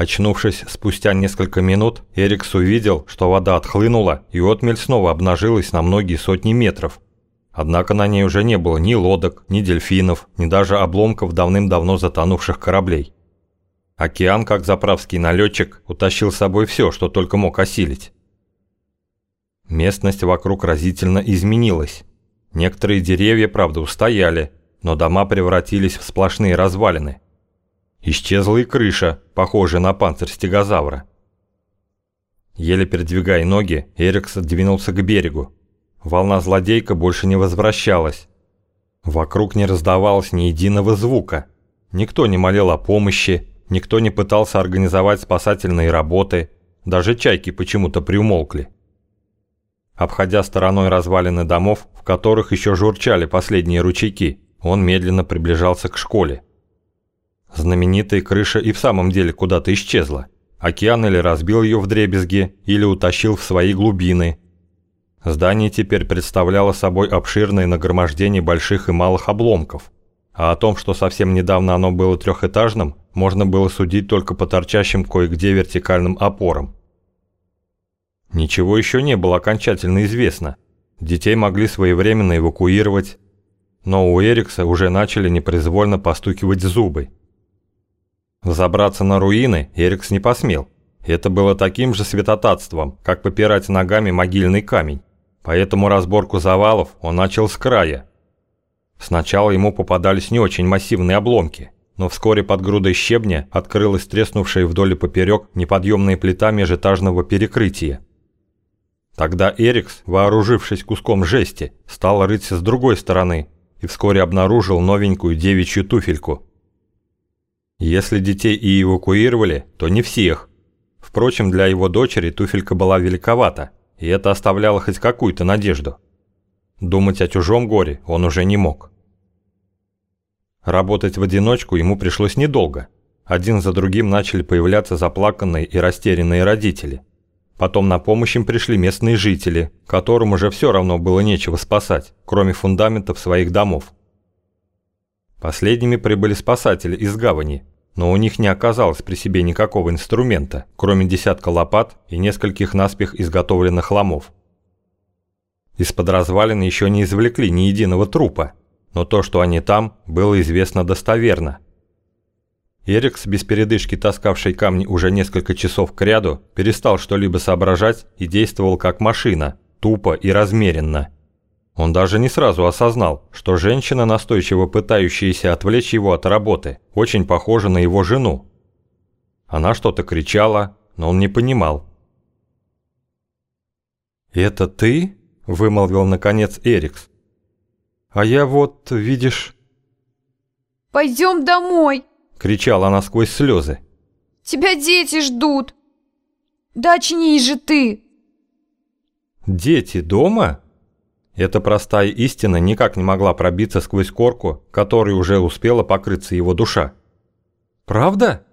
Очнувшись спустя несколько минут, Эрикс увидел, что вода отхлынула и отмель снова обнажилась на многие сотни метров. Однако на ней уже не было ни лодок, ни дельфинов, ни даже обломков давным-давно затонувших кораблей. Океан, как заправский налетчик, утащил с собой все, что только мог осилить. Местность вокруг разительно изменилась. Некоторые деревья, правда, устояли, но дома превратились в сплошные развалины. Исчезла и крыша, похожая на панцирь стегозавра. Еле передвигая ноги, Эрикс двинулся к берегу. Волна злодейка больше не возвращалась. Вокруг не раздавалось ни единого звука. Никто не молил о помощи, никто не пытался организовать спасательные работы, даже чайки почему-то приумолкли. Обходя стороной развалины домов, в которых еще журчали последние ручейки, он медленно приближался к школе. Знаменитая крыша и в самом деле куда-то исчезла. Океан или разбил ее в дребезги, или утащил в свои глубины. Здание теперь представляло собой обширное нагромождение больших и малых обломков. А о том, что совсем недавно оно было трехэтажным, можно было судить только по торчащим кое-где вертикальным опорам. Ничего еще не было окончательно известно. Детей могли своевременно эвакуировать, но у Эрикса уже начали непроизвольно постукивать зубы. Забраться на руины Эрикс не посмел. Это было таким же святотатством, как попирать ногами могильный камень. Поэтому разборку завалов он начал с края. Сначала ему попадались не очень массивные обломки, но вскоре под грудой щебня открылась треснувшая вдоль и поперек неподъемная плита межэтажного перекрытия. Тогда Эрикс, вооружившись куском жести, стал рыть с другой стороны и вскоре обнаружил новенькую девичью туфельку – если детей и эвакуировали, то не всех. Впрочем, для его дочери туфелька была великовата, и это оставляло хоть какую-то надежду. Думать о чужом горе он уже не мог. Работать в одиночку ему пришлось недолго. Один за другим начали появляться заплаканные и растерянные родители. Потом на помощь им пришли местные жители, которым уже все равно было нечего спасать, кроме фундаментов своих домов. Последними прибыли спасатели из гавани, но у них не оказалось при себе никакого инструмента, кроме десятка лопат и нескольких наспех изготовленных ломов. Из-под развалин еще не извлекли ни единого трупа, но то, что они там, было известно достоверно. Эрикс, без передышки таскавший камни уже несколько часов к ряду, перестал что-либо соображать и действовал как машина, тупо и размеренно – он даже не сразу осознал, что женщина, настойчиво пытающаяся отвлечь его от работы, очень похожа на его жену. Она что-то кричала, но он не понимал. «Это ты?» – вымолвил наконец Эрикс. «А я вот, видишь...» «Пойдем домой!» – кричала она сквозь слезы. «Тебя дети ждут! Да очнись же ты!» «Дети дома?» Эта простая истина никак не могла пробиться сквозь корку, которой уже успела покрыться его душа. «Правда?»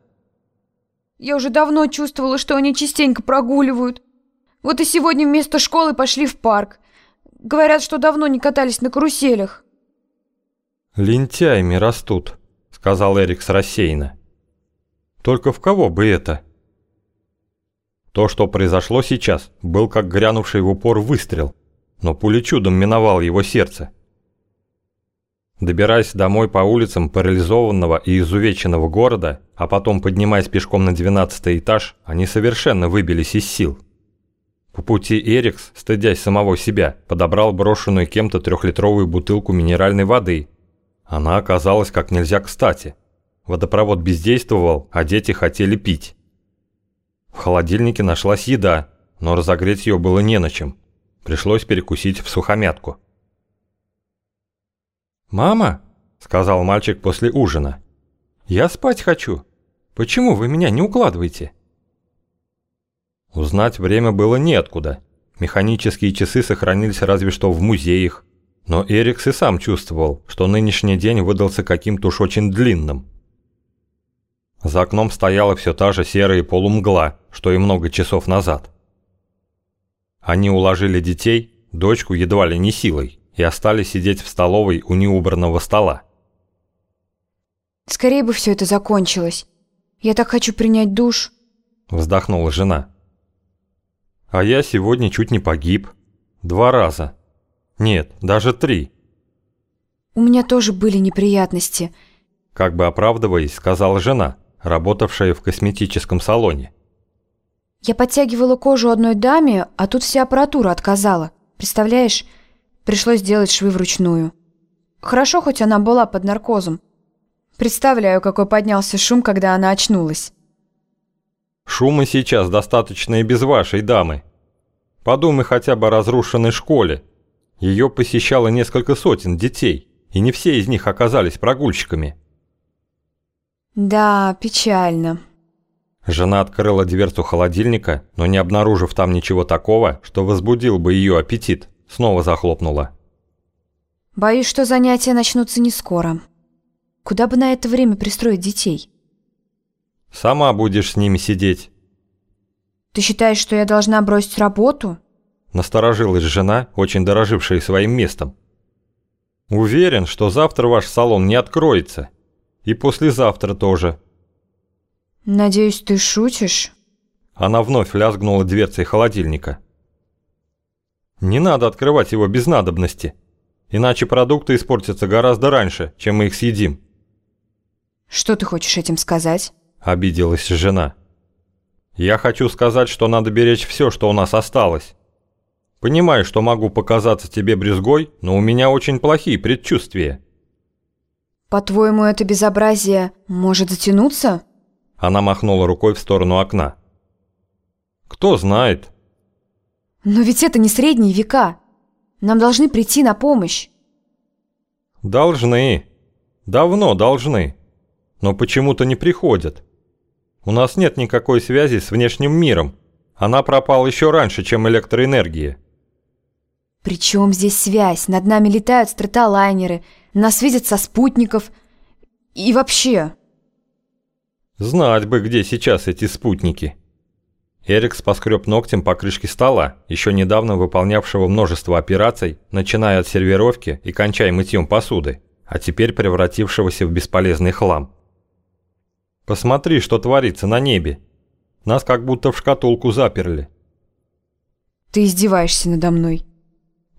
«Я уже давно чувствовала, что они частенько прогуливают. Вот и сегодня вместо школы пошли в парк. Говорят, что давно не катались на каруселях». «Лентяями растут», — сказал Эрикс рассеянно. «Только в кого бы это?» То, что произошло сейчас, был как грянувший в упор выстрел — но пуля чудом миновал его сердце. Добираясь домой по улицам парализованного и изувеченного города, а потом поднимаясь пешком на 12 этаж, они совершенно выбились из сил. По пути Эрикс, стыдясь самого себя, подобрал брошенную кем-то трехлитровую бутылку минеральной воды. Она оказалась как нельзя кстати. Водопровод бездействовал, а дети хотели пить. В холодильнике нашлась еда, но разогреть ее было не на чем. Пришлось перекусить в сухомятку. «Мама», — сказал мальчик после ужина, — «я спать хочу. Почему вы меня не укладываете?» Узнать время было неоткуда. Механические часы сохранились разве что в музеях. Но Эрикс и сам чувствовал, что нынешний день выдался каким-то уж очень длинным. За окном стояла все та же серая полумгла, что и много часов назад. Они уложили детей, дочку едва ли не силой, и остались сидеть в столовой у неубранного стола. Скорее бы все это закончилось. Я так хочу принять душ. – вздохнула жена. «А я сегодня чуть не погиб. Два раза. Нет, даже три». «У меня тоже были неприятности», – как бы оправдываясь, сказала жена, работавшая в косметическом салоне. «Я подтягивала кожу одной даме, а тут вся аппаратура отказала. Представляешь, пришлось делать швы вручную. Хорошо, хоть она была под наркозом. Представляю, какой поднялся шум, когда она очнулась». Шума сейчас достаточно и без вашей дамы. Подумай хотя бы о разрушенной школе. Ее посещало несколько сотен детей, и не все из них оказались прогульщиками. Да, печально. Жена открыла дверцу холодильника, но не обнаружив там ничего такого, что возбудил бы ее аппетит, снова захлопнула. Боюсь, что занятия начнутся не скоро. Куда бы на это время пристроить детей? Сама будешь с ними сидеть. Ты считаешь, что я должна бросить работу? Насторожилась жена, очень дорожившая своим местом. Уверен, что завтра ваш салон не откроется. И послезавтра тоже. Надеюсь, ты шутишь? Она вновь лязгнула дверцей холодильника. Не надо открывать его без надобности. Иначе продукты испортятся гораздо раньше, чем мы их съедим. Что ты хочешь этим сказать? – обиделась жена. «Я хочу сказать, что надо беречь все, что у нас осталось. Понимаю, что могу показаться тебе брезгой, но у меня очень плохие предчувствия». «По-твоему, это безобразие может затянуться?» Она махнула рукой в сторону окна. «Кто знает?» «Но ведь это не средние века. Нам должны прийти на помощь». «Должны. Давно должны. Но почему-то не приходят. У нас нет никакой связи с внешним миром. Она пропала еще раньше, чем электроэнергия. При чем здесь связь? Над нами летают стратолайнеры, нас видят со спутников. И вообще... Знать бы, где сейчас эти спутники. Эрикс поскреб ногтем по крышке стола, еще недавно выполнявшего множество операций, начиная от сервировки и кончая мытьем посуды, а теперь превратившегося в бесполезный хлам. Посмотри, что творится на небе. Нас как будто в шкатулку заперли. Ты издеваешься надо мной.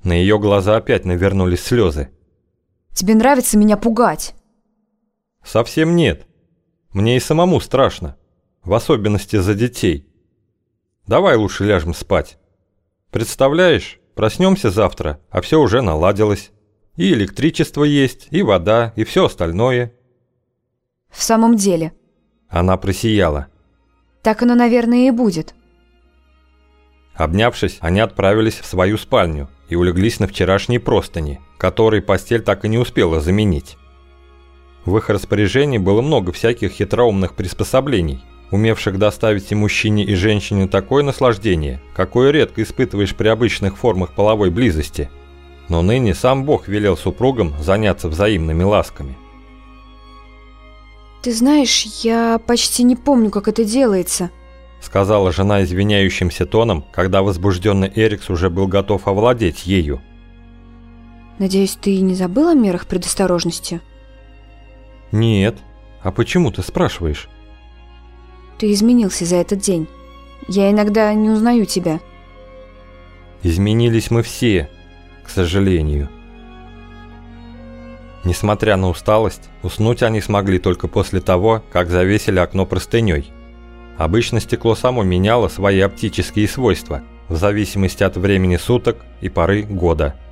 На ее глаза опять навернулись слезы. Тебе нравится меня пугать? Совсем нет. Мне и самому страшно. В особенности за детей. Давай лучше ляжем спать. Представляешь, проснемся завтра, а все уже наладилось. И электричество есть, и вода, и все остальное. В самом деле, она просияла. Так оно, наверное, и будет. Обнявшись, они отправились в свою спальню и улеглись на вчерашние простыни, которые постель так и не успела заменить. В их распоряжении было много всяких хитроумных приспособлений, умевших доставить и мужчине, и женщине такое наслаждение, какое редко испытываешь при обычных формах половой близости. Но ныне сам Бог велел супругам заняться взаимными ласками – «Ты знаешь, я почти не помню, как это делается», сказала жена извиняющимся тоном, когда возбужденный Эрикс уже был готов овладеть ею. «Надеюсь, ты не забыл о мерах предосторожности?» «Нет. А почему ты спрашиваешь?» «Ты изменился за этот день. Я иногда не узнаю тебя». «Изменились мы все, к сожалению». Несмотря на усталость, уснуть они смогли только после того, как завесили окно простыней. Обычно стекло само меняло свои оптические свойства в зависимости от времени суток и поры года –